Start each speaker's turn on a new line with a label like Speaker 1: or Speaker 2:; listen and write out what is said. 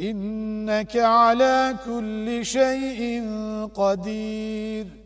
Speaker 1: إنك على كل شيء قدير.